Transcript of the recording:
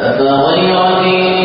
أفغير دين